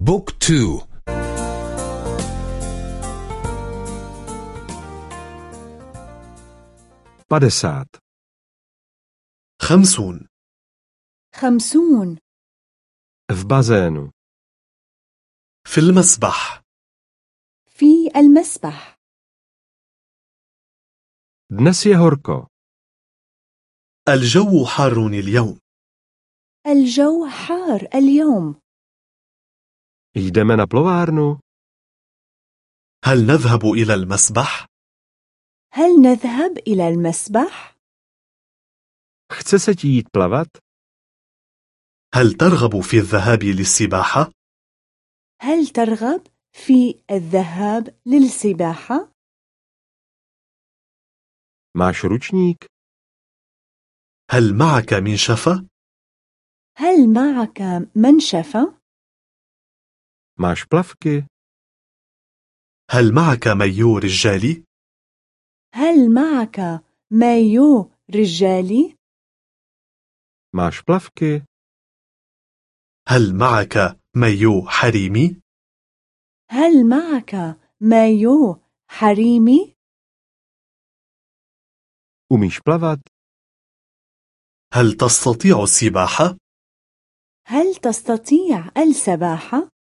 بوك تو. padesát, خمسون. خمسون. v bazénu, في المسبح. في المسبح. je horko, الجو حار اليوم. الجو حار اليوم. Jdeme na plovárnu, هل نذهب إلى المسبح؟ هل نذهب إلى المسبح؟ chce se ti jít plavat, هل ترغب في الذهاب للسباحة؟ هل ترغب في الذهاب للسباحة؟ máš ručník, هل معك منشفة؟ هل معك منشفة؟ Máš plavky, هل معك مايو رجالي؟ هل معك مايو رجالي؟ máš plavky, هل معك مايو حريمي؟ هل معك مايو حريمي؟ umíš plavat, هل تستطيع السباحة؟ هل تستطيع السباحة؟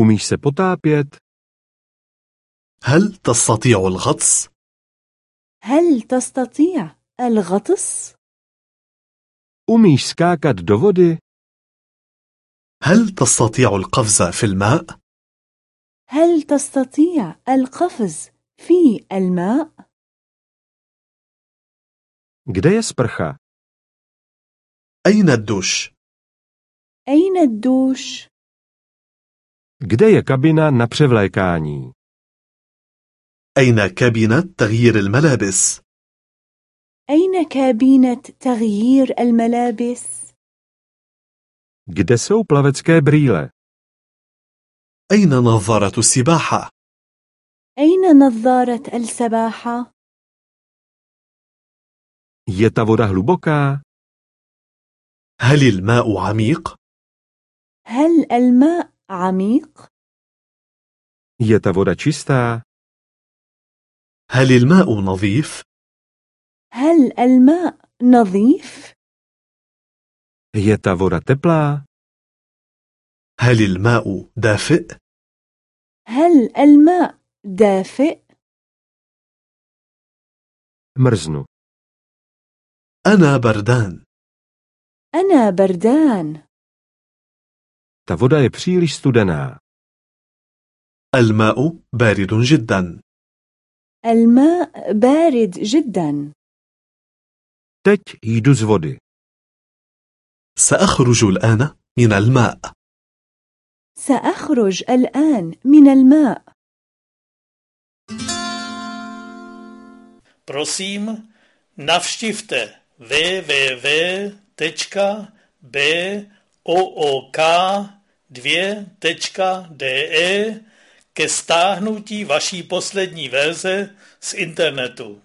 Umíš se potápět, هل تستطيع الغطس؟ هل تستطيع الغطس؟ umíš skákat do vody, هل تستطيع القفز في الماء؟ هل تستطيع القفز في الماء؟ kde je sprcha, أين الدوش؟ أين الدوش؟ Kde je kabina na převlékání, أين كابينة تغيير الملابس؟ أين كابينة تغيير الملابس؟ kde jsou plavecké brýle, أين نظارة السباحة؟ أين نظارة السباحة؟ je ta voda hluboká, هل الماء عميق؟ هل الماء عميق؟ je ta voda čistá, هل الماء نظيف؟ هل الماء نظيف؟ je ta voda teplá, هل الماء دافئ؟ هل الماء دافئ؟ mrznu, أنا بردان أنا بردان ta voda je příliš studená, الماء بارد جدا. الماء بارد جدا. Teď jdu z vody, سأخرج الآن من الماء. سأخرج الآن من الماء. Prosím, navštivte www.book2.de ke stáhnutí vaší poslední verze z internetu.